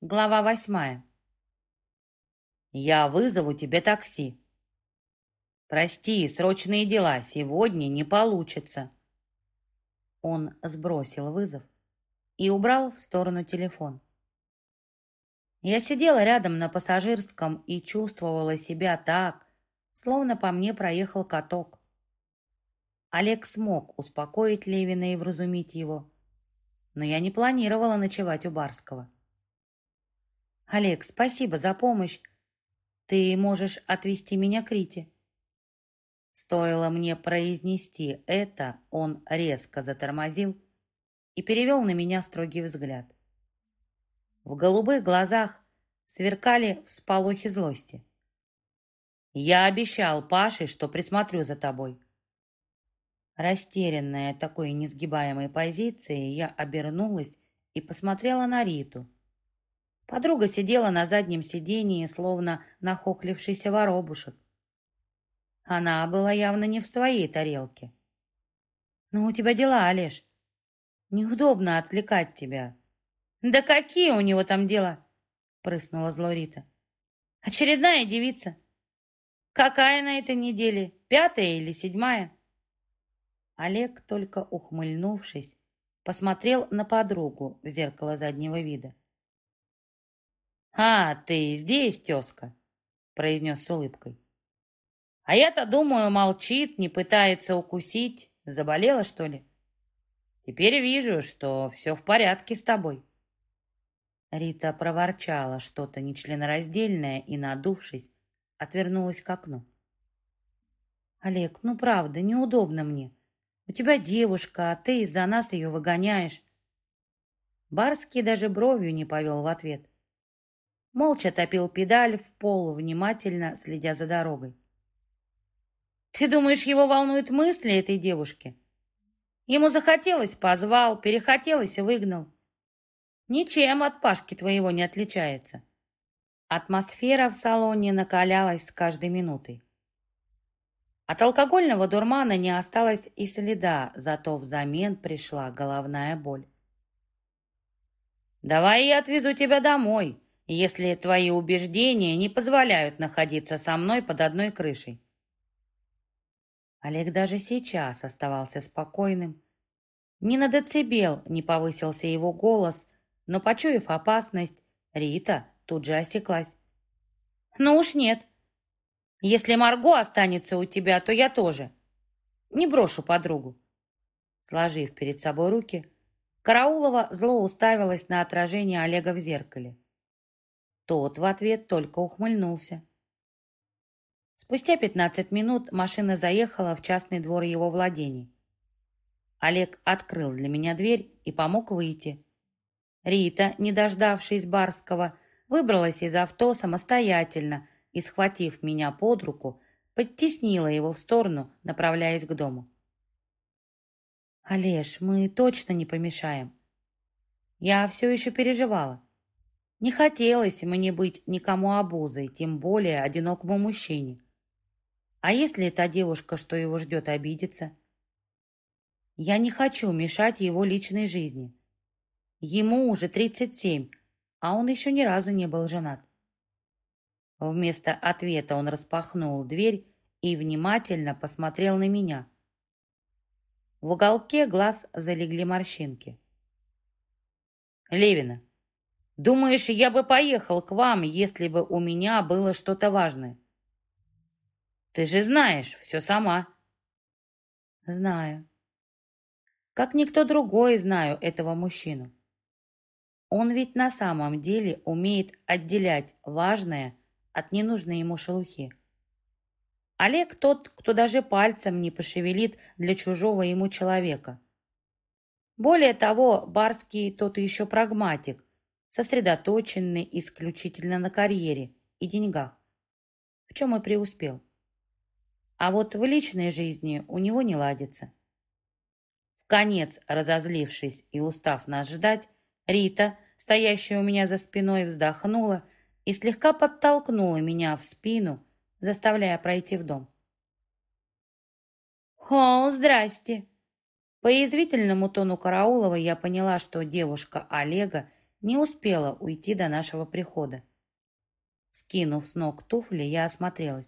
Глава восьмая. «Я вызову тебе такси». «Прости, срочные дела, сегодня не получится». Он сбросил вызов и убрал в сторону телефон. Я сидела рядом на пассажирском и чувствовала себя так, словно по мне проехал каток. Олег смог успокоить Левина и вразумить его, но я не планировала ночевать у Барского. «Олег, спасибо за помощь. Ты можешь отвезти меня к Рите». Стоило мне произнести это, он резко затормозил и перевел на меня строгий взгляд. В голубых глазах сверкали всполохи злости. «Я обещал Паше, что присмотрю за тобой». Растерянная такой несгибаемой позицией, я обернулась и посмотрела на Риту. Подруга сидела на заднем сидении, словно нахохлившийся воробушек. Она была явно не в своей тарелке. «Ну, у тебя дела, Олеж. Неудобно отвлекать тебя. «Да какие у него там дела?» — прыснула зло Рита. «Очередная девица. Какая на этой неделе? Пятая или седьмая?» Олег, только ухмыльнувшись, посмотрел на подругу в зеркало заднего вида. «А, ты здесь, тезка?» — произнес с улыбкой. «А я-то думаю, молчит, не пытается укусить. Заболела, что ли? Теперь вижу, что все в порядке с тобой». Рита проворчала что-то нечленораздельное и, надувшись, отвернулась к окну. «Олег, ну правда, неудобно мне. У тебя девушка, а ты из-за нас ее выгоняешь». Барский даже бровью не повел в ответ. Молча топил педаль в пол, внимательно следя за дорогой. «Ты думаешь, его волнуют мысли этой девушки? Ему захотелось, позвал, перехотелось и выгнал. Ничем от Пашки твоего не отличается. Атмосфера в салоне накалялась с каждой минутой. От алкогольного дурмана не осталось и следа, зато взамен пришла головная боль. «Давай я отвезу тебя домой, если твои убеждения не позволяют находиться со мной под одной крышей». Олег даже сейчас оставался спокойным. Ни на децибел не повысился его голос, но, почуяв опасность, Рита тут же осеклась. «Ну уж нет. Если Марго останется у тебя, то я тоже. Не брошу подругу». Сложив перед собой руки, Караулова зло уставилась на отражение Олега в зеркале. Тот в ответ только ухмыльнулся. Спустя пятнадцать минут машина заехала в частный двор его владений. Олег открыл для меня дверь и помог выйти. Рита, не дождавшись Барского, выбралась из авто самостоятельно и, схватив меня под руку, подтеснила его в сторону, направляясь к дому. «Олеж, мы точно не помешаем». Я все еще переживала. Не хотелось мне быть никому обузой, тем более одинокому мужчине. А если та девушка, что его ждет, обидится? Я не хочу мешать его личной жизни. Ему уже 37, а он еще ни разу не был женат. Вместо ответа он распахнул дверь и внимательно посмотрел на меня. В уголке глаз залегли морщинки. «Левина, думаешь, я бы поехал к вам, если бы у меня было что-то важное? Ты же знаешь, все сама». «Знаю. Как никто другой знаю этого мужчину. Он ведь на самом деле умеет отделять важное от ненужной ему шелухи. Олег тот, кто даже пальцем не пошевелит для чужого ему человека. Более того, Барский тот еще прагматик, сосредоточенный исключительно на карьере и деньгах, в чем и преуспел. А вот в личной жизни у него не ладится. В конец разозлившись и устав нас ждать, Рита, стоящая у меня за спиной, вздохнула и слегка подтолкнула меня в спину, заставляя пройти в дом. «О, здрасте!» По язвительному тону Караулова я поняла, что девушка Олега не успела уйти до нашего прихода. Скинув с ног туфли, я осмотрелась.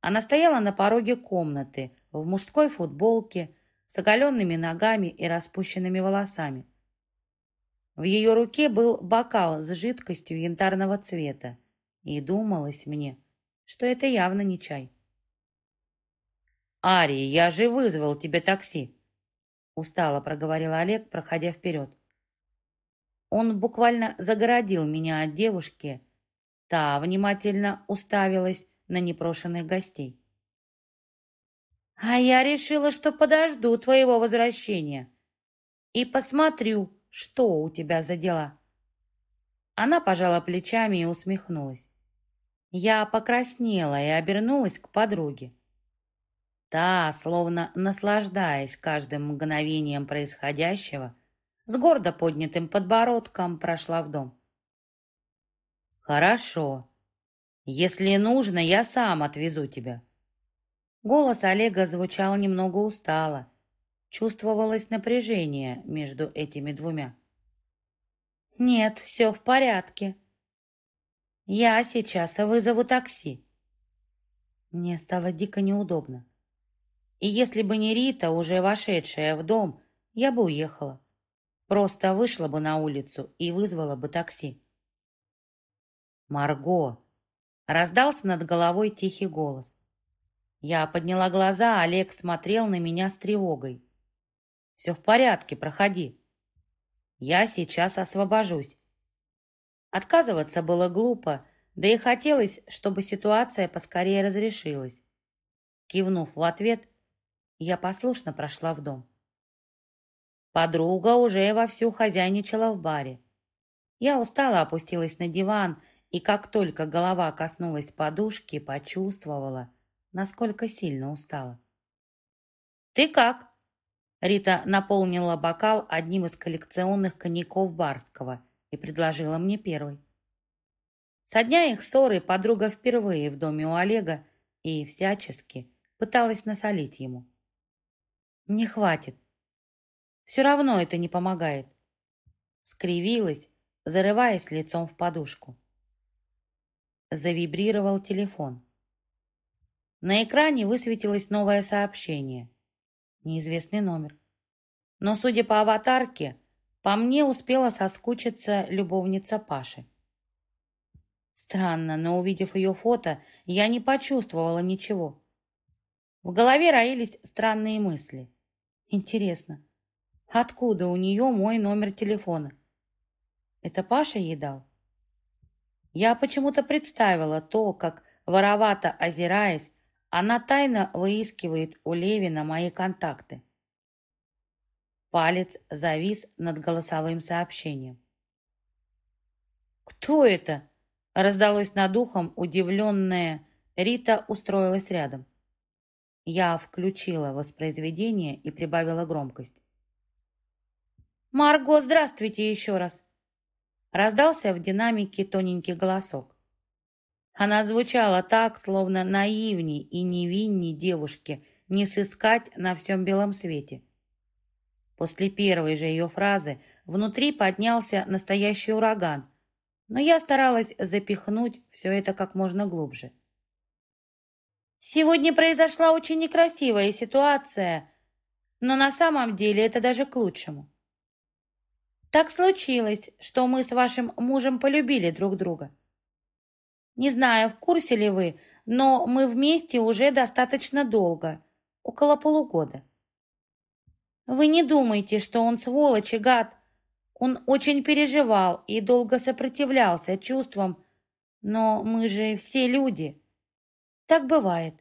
Она стояла на пороге комнаты в мужской футболке с оголенными ногами и распущенными волосами. В ее руке был бокал с жидкостью янтарного цвета, и думалось мне, что это явно не чай. «Ари, я же вызвал тебе такси!» Устало проговорил Олег, проходя вперед. Он буквально загородил меня от девушки. Та внимательно уставилась на непрошенных гостей. «А я решила, что подожду твоего возвращения и посмотрю, что у тебя за дела». Она пожала плечами и усмехнулась. Я покраснела и обернулась к подруге. Та, словно наслаждаясь каждым мгновением происходящего, с гордо поднятым подбородком прошла в дом. «Хорошо. Если нужно, я сам отвезу тебя». Голос Олега звучал немного устало. Чувствовалось напряжение между этими двумя. «Нет, все в порядке. Я сейчас вызову такси». Мне стало дико неудобно. И если бы не Рита, уже вошедшая в дом, я бы уехала. Просто вышла бы на улицу и вызвала бы такси. «Марго!» — раздался над головой тихий голос. Я подняла глаза, Олег смотрел на меня с тревогой. «Все в порядке, проходи. Я сейчас освобожусь». Отказываться было глупо, да и хотелось, чтобы ситуация поскорее разрешилась. Кивнув в ответ, я послушно прошла в дом. Подруга уже вовсю хозяйничала в баре. Я устала опустилась на диван, и как только голова коснулась подушки, почувствовала, насколько сильно устала. «Ты как?» Рита наполнила бокал одним из коллекционных коньяков Барского и предложила мне первый. Со дня их ссоры подруга впервые в доме у Олега и всячески пыталась насолить ему. «Мне хватит. Все равно это не помогает». Скривилась, зарываясь лицом в подушку. Завибрировал телефон. На экране высветилось новое сообщение. Неизвестный номер. Но, судя по аватарке, по мне успела соскучиться любовница Паши. Странно, но увидев ее фото, я не почувствовала ничего. В голове роились странные мысли. Интересно, откуда у нее мой номер телефона? Это Паша ей дал? Я почему-то представила то, как, воровато озираясь, она тайно выискивает у Левина мои контакты. Палец завис над голосовым сообщением. «Кто это?» — раздалось над ухом удивленная. Рита устроилась рядом. Я включила воспроизведение и прибавила громкость. «Марго, здравствуйте еще раз!» Раздался в динамике тоненький голосок. Она звучала так, словно наивней и невинней девушки не сыскать на всем белом свете. После первой же ее фразы внутри поднялся настоящий ураган, но я старалась запихнуть все это как можно глубже. Сегодня произошла очень некрасивая ситуация, но на самом деле это даже к лучшему. Так случилось, что мы с вашим мужем полюбили друг друга. Не знаю, в курсе ли вы, но мы вместе уже достаточно долго, около полугода. Вы не думайте, что он сволочь и гад. Он очень переживал и долго сопротивлялся чувствам, но мы же все люди. Так бывает.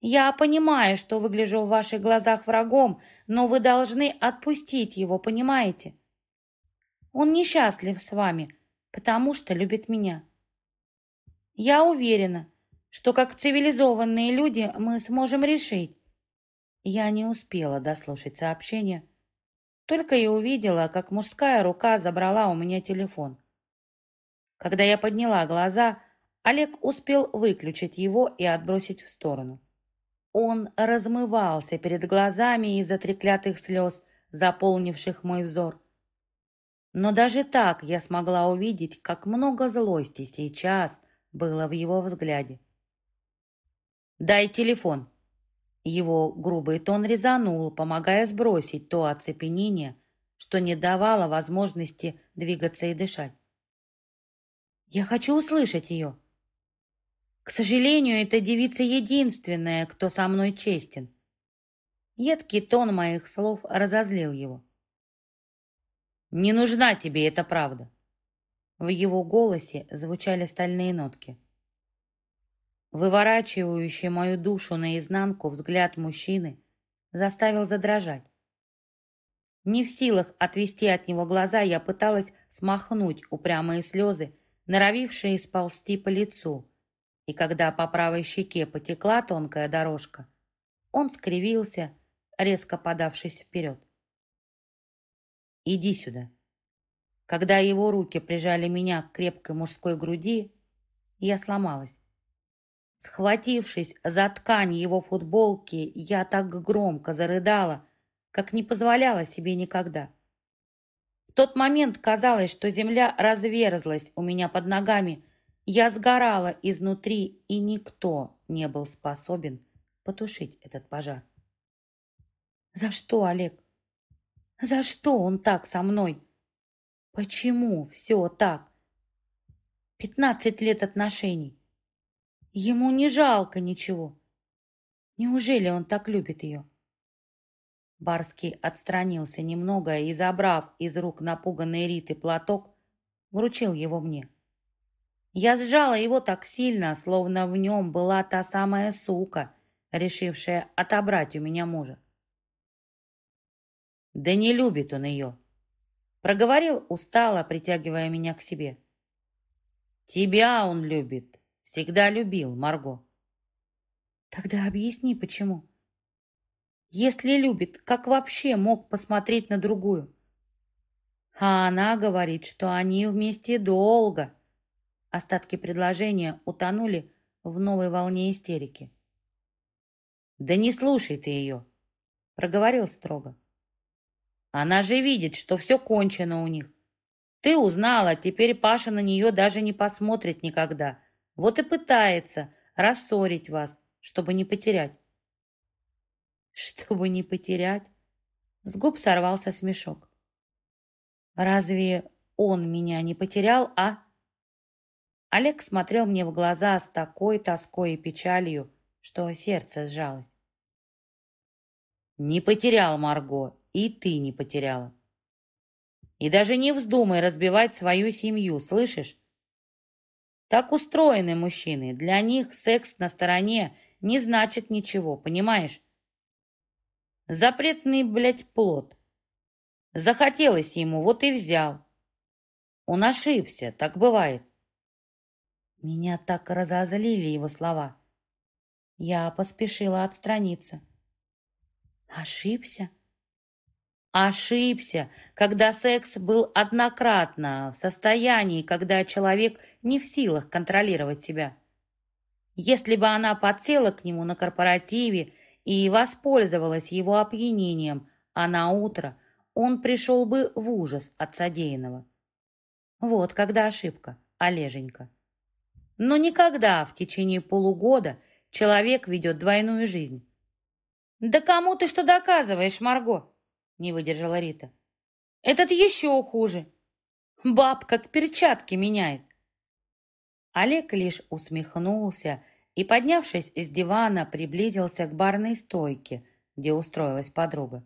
Я понимаю, что выгляжу в ваших глазах врагом, но вы должны отпустить его, понимаете? Он несчастлив с вами, потому что любит меня. Я уверена, что как цивилизованные люди мы сможем решить. Я не успела дослушать сообщение, только и увидела, как мужская рука забрала у меня телефон. Когда я подняла глаза, Олег успел выключить его и отбросить в сторону. Он размывался перед глазами из-за треклятых слез, заполнивших мой взор. Но даже так я смогла увидеть, как много злости сейчас было в его взгляде. «Дай телефон!» Его грубый тон резанул, помогая сбросить то оцепенение, что не давало возможности двигаться и дышать. «Я хочу услышать ее!» К сожалению, эта девица единственная, кто со мной честен. Едкий тон моих слов разозлил его. «Не нужна тебе эта правда!» В его голосе звучали стальные нотки. Выворачивающий мою душу наизнанку взгляд мужчины заставил задрожать. Не в силах отвести от него глаза, я пыталась смахнуть упрямые слезы, норовившие сползти по лицу, и когда по правой щеке потекла тонкая дорожка, он скривился, резко подавшись вперед. «Иди сюда». Когда его руки прижали меня к крепкой мужской груди, я сломалась. Схватившись за ткань его футболки, я так громко зарыдала, как не позволяла себе никогда. В тот момент казалось, что земля разверзлась у меня под ногами, я сгорала изнутри, и никто не был способен потушить этот пожар. За что, Олег? За что он так со мной? Почему все так? Пятнадцать лет отношений. Ему не жалко ничего. Неужели он так любит ее? Барский отстранился немного и, забрав из рук напуганной Риты платок, вручил его мне. Я сжала его так сильно, словно в нем была та самая сука, решившая отобрать у меня мужа. «Да не любит он ее», — проговорил устало, притягивая меня к себе. «Тебя он любит, всегда любил, Марго». «Тогда объясни, почему?» «Если любит, как вообще мог посмотреть на другую?» А она говорит, что они вместе долго, Остатки предложения утонули в новой волне истерики. «Да не слушай ты ее!» — проговорил строго. «Она же видит, что все кончено у них. Ты узнала, теперь Паша на нее даже не посмотрит никогда. Вот и пытается рассорить вас, чтобы не потерять». «Чтобы не потерять?» С губ сорвался смешок. «Разве он меня не потерял, а?» Олег смотрел мне в глаза с такой тоской и печалью, что сердце сжалось. «Не потерял, Марго, и ты не потеряла. И даже не вздумай разбивать свою семью, слышишь? Так устроены мужчины. Для них секс на стороне не значит ничего, понимаешь? Запретный, блядь, плод. Захотелось ему, вот и взял. Он ошибся, так бывает. Меня так разозлили его слова. Я поспешила отстраниться. Ошибся? Ошибся, когда секс был однократно, в состоянии, когда человек не в силах контролировать себя. Если бы она подсела к нему на корпоративе и воспользовалась его опьянением, а на утро он пришел бы в ужас от содеянного. Вот когда ошибка, Олеженька. Но никогда в течение полугода человек ведет двойную жизнь. «Да кому ты что доказываешь, Марго?» не выдержала Рита. «Этот еще хуже. Баб как перчатки меняет». Олег лишь усмехнулся и, поднявшись из дивана, приблизился к барной стойке, где устроилась подруга.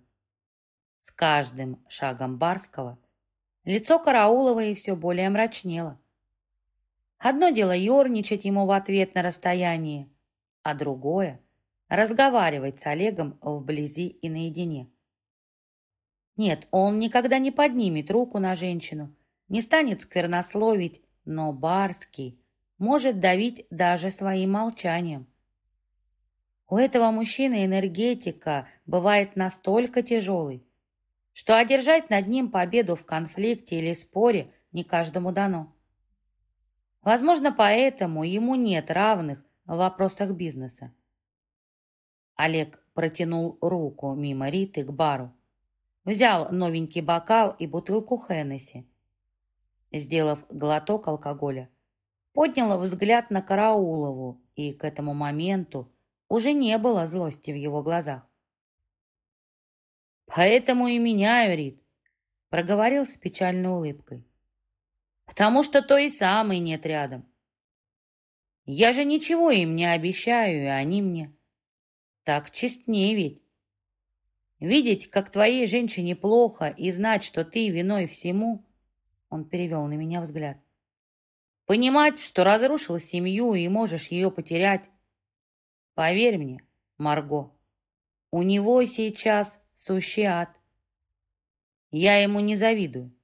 С каждым шагом Барского лицо Карауловой все более мрачнело. Одно дело ерничать ему в ответ на расстоянии, а другое — разговаривать с Олегом вблизи и наедине. Нет, он никогда не поднимет руку на женщину, не станет сквернословить, но Барский может давить даже своим молчанием. У этого мужчины энергетика бывает настолько тяжелой, что одержать над ним победу в конфликте или споре не каждому дано. Возможно, поэтому ему нет равных в вопросах бизнеса. Олег протянул руку мимо Риты к бару, взял новенький бокал и бутылку Хеннесси Сделав глоток алкоголя, подняла взгляд на Караулову, и к этому моменту уже не было злости в его глазах. «Поэтому и меняю, Рит», — проговорил с печальной улыбкой. «Потому что той самой нет рядом. Я же ничего им не обещаю, и они мне. Так честнее ведь. Видеть, как твоей женщине плохо, и знать, что ты виной всему...» Он перевел на меня взгляд. «Понимать, что разрушил семью и можешь ее потерять. Поверь мне, Марго, у него сейчас сущий ад. Я ему не завидую».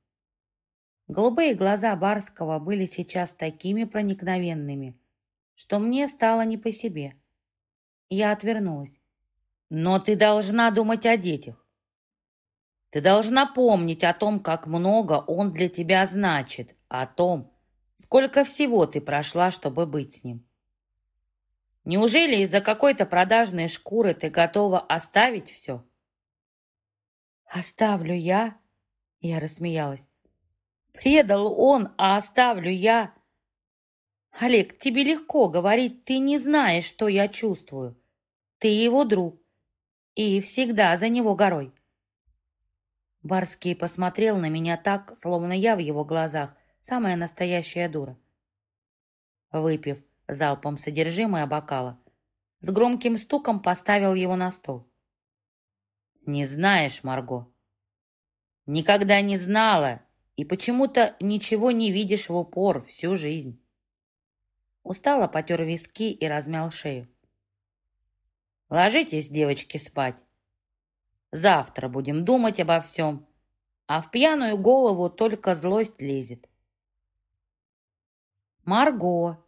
Голубые глаза Барского были сейчас такими проникновенными, что мне стало не по себе. Я отвернулась. Но ты должна думать о детях. Ты должна помнить о том, как много он для тебя значит, о том, сколько всего ты прошла, чтобы быть с ним. Неужели из-за какой-то продажной шкуры ты готова оставить все? «Оставлю я?» Я рассмеялась. «Предал он, а оставлю я?» «Олег, тебе легко говорить, ты не знаешь, что я чувствую. Ты его друг, и всегда за него горой. Барский посмотрел на меня так, словно я в его глазах самая настоящая дура. Выпив залпом содержимое бокала, с громким стуком поставил его на стол. «Не знаешь, Марго. Никогда не знала, и почему-то ничего не видишь в упор всю жизнь». Устало потер виски и размял шею. Ложитесь, девочки, спать. Завтра будем думать обо всем, а в пьяную голову только злость лезет. Марго!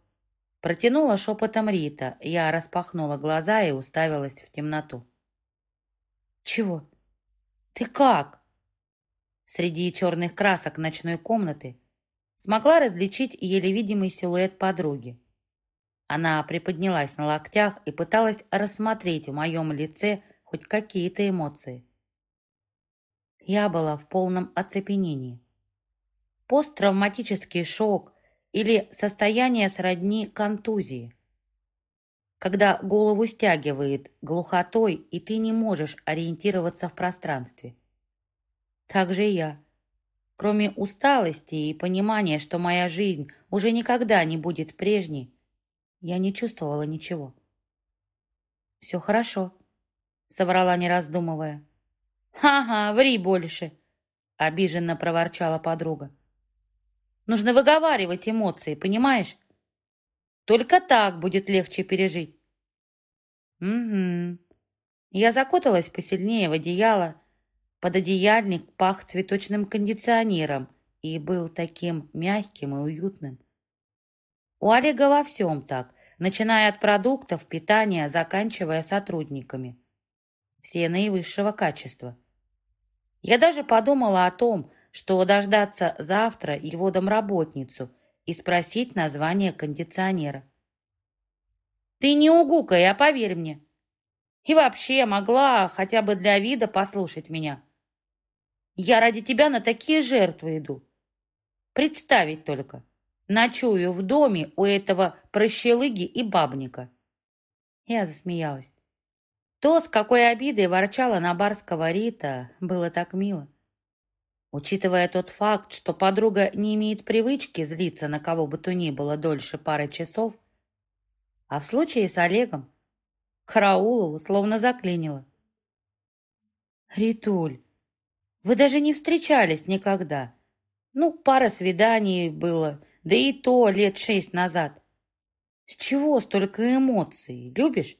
Протянула шепотом Рита. Я распахнула глаза и уставилась в темноту. «Чего? Ты как?» Среди черных красок ночной комнаты смогла различить еле видимый силуэт подруги. Она приподнялась на локтях и пыталась рассмотреть в моем лице хоть какие-то эмоции. Я была в полном оцепенении. Посттравматический шок или состояние сродни контузии. Когда голову стягивает глухотой, и ты не можешь ориентироваться в пространстве. Так же и я. Кроме усталости и понимания, что моя жизнь уже никогда не будет прежней, я не чувствовала ничего. «Все хорошо», — соврала, не раздумывая. «Ха-ха, ври больше», — обиженно проворчала подруга. «Нужно выговаривать эмоции, понимаешь? Только так будет легче пережить». «Угу». Я закуталась посильнее в одеяло. Пододеяльник пах цветочным кондиционером и был таким мягким и уютным. У Олега во всем так, начиная от продуктов, питания, заканчивая сотрудниками. Все наивысшего качества. Я даже подумала о том, что дождаться завтра его домработницу и спросить название кондиционера. «Ты не угукай, а поверь мне. И вообще могла хотя бы для вида послушать меня. Я ради тебя на такие жертвы иду. Представить только» ночую в доме у этого прощелыги и бабника. Я засмеялась. То, с какой обидой ворчала на барского Рита, было так мило. Учитывая тот факт, что подруга не имеет привычки злиться на кого бы то ни было дольше пары часов, а в случае с Олегом Караулову словно заклинило. «Ритуль, вы даже не встречались никогда. Ну, пара свиданий было, да и то лет шесть назад. С чего столько эмоций? Любишь?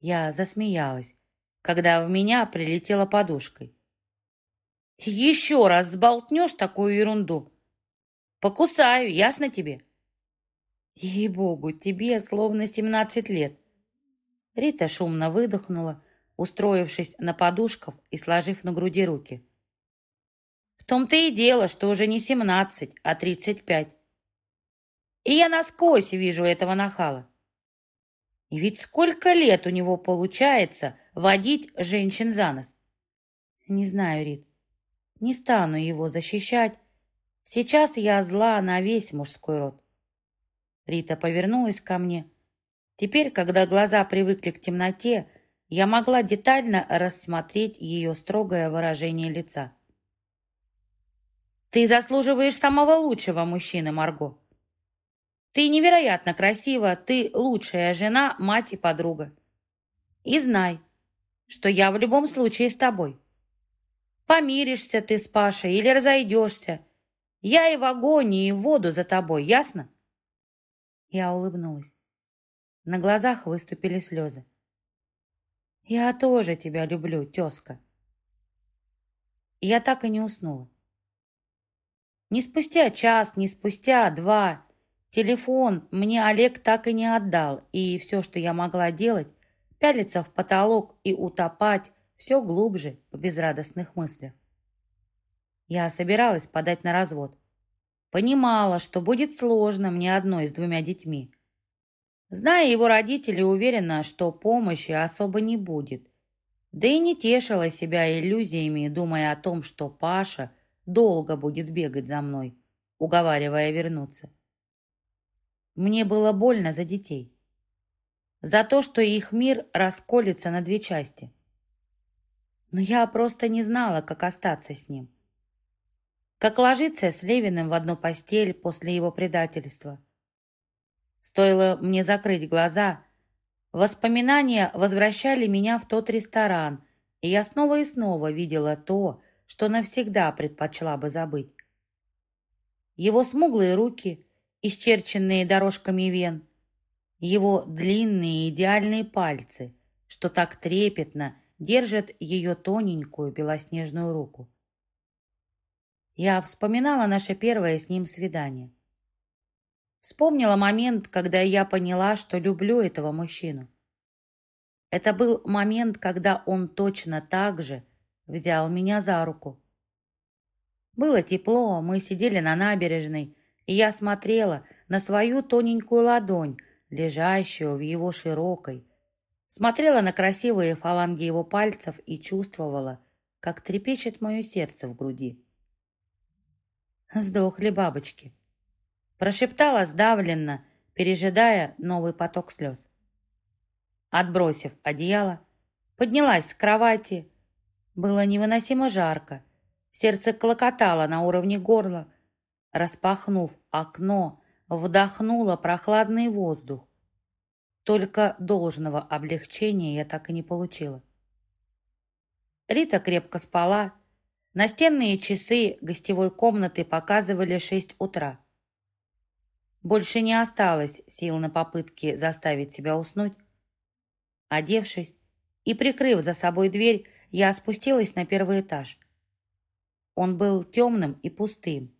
Я засмеялась, когда в меня прилетела подушкой. Еще раз сболтнешь такую ерунду. Покусаю, ясно тебе? Ей-богу, тебе словно семнадцать лет. Рита шумно выдохнула, устроившись на подушках и сложив на груди руки. В том-то и дело, что уже не семнадцать, а тридцать пять. И я насквозь вижу этого нахала. И ведь сколько лет у него получается водить женщин за нос? Не знаю, Рит. Не стану его защищать. Сейчас я зла на весь мужской род. Рита повернулась ко мне. Теперь, когда глаза привыкли к темноте, я могла детально рассмотреть ее строгое выражение лица. «Ты заслуживаешь самого лучшего мужчины, Марго. Ты невероятно красива, ты лучшая жена, мать и подруга. И знай, что я в любом случае с тобой. Помиришься ты с Пашей или разойдешься. Я и в огонь, и в воду за тобой, ясно?» Я улыбнулась. На глазах выступили слезы. «Я тоже тебя люблю, тезка». Я так и не уснула. Не спустя час, не спустя два. Телефон мне Олег так и не отдал, и все, что я могла делать, пялиться в потолок и утопать все глубже в безрадостных мыслях. Я собиралась подать на развод. Понимала, что будет сложно мне одной с двумя детьми. Зная его родителей, уверена, что помощи особо не будет. Да и не тешила себя иллюзиями, думая о том, что Паша долго будет бегать за мной, уговаривая вернуться. Мне было больно за детей. За то, что их мир расколется на две части. Но я просто не знала, как остаться с ним. Как ложиться с Левиным в одну постель после его предательства – Стоило мне закрыть глаза, воспоминания возвращали меня в тот ресторан, и я снова и снова видела то, что навсегда предпочла бы забыть. Его смуглые руки, исчерченные дорожками вен, его длинные идеальные пальцы, что так трепетно держат ее тоненькую белоснежную руку. Я вспоминала наше первое с ним свидание. Вспомнила момент, когда я поняла, что люблю этого мужчину. Это был момент, когда он точно так же взял меня за руку. Было тепло, мы сидели на набережной, и я смотрела на свою тоненькую ладонь, лежащую в его широкой, смотрела на красивые фаланги его пальцев и чувствовала, как трепещет мое сердце в груди. Сдохли бабочки прошептала сдавленно, пережидая новый поток слез. Отбросив одеяло, поднялась с кровати. Было невыносимо жарко. Сердце клокотало на уровне горла. Распахнув окно, вдохнула прохладный воздух. Только должного облегчения я так и не получила. Рита крепко спала. Настенные часы гостевой комнаты показывали шесть утра. Больше не осталось сил на попытки заставить себя уснуть. Одевшись и прикрыв за собой дверь, я спустилась на первый этаж. Он был темным и пустым,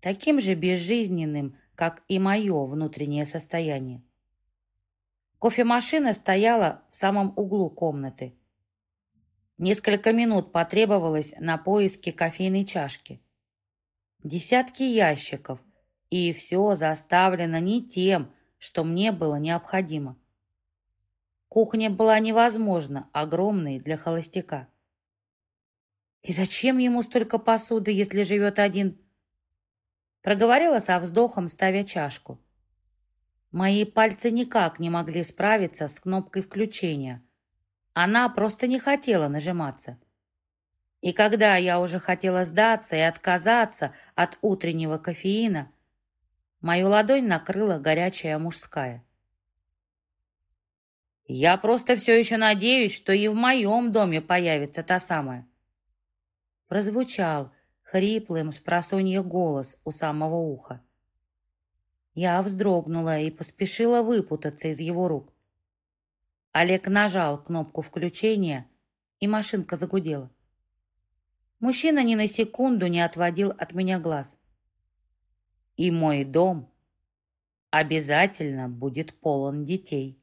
таким же безжизненным, как и мое внутреннее состояние. Кофемашина стояла в самом углу комнаты. Несколько минут потребовалось на поиски кофейной чашки. Десятки ящиков, и все заставлено не тем, что мне было необходимо. Кухня была невозможно огромной для холостяка. И зачем ему столько посуды, если живет один? Проговорила со вздохом, ставя чашку. Мои пальцы никак не могли справиться с кнопкой включения. Она просто не хотела нажиматься. И когда я уже хотела сдаться и отказаться от утреннего кофеина, Мою ладонь накрыла горячая мужская. «Я просто все еще надеюсь, что и в моем доме появится та самая». Прозвучал хриплым с голос у самого уха. Я вздрогнула и поспешила выпутаться из его рук. Олег нажал кнопку включения, и машинка загудела. Мужчина ни на секунду не отводил от меня глаз и мой дом обязательно будет полон детей.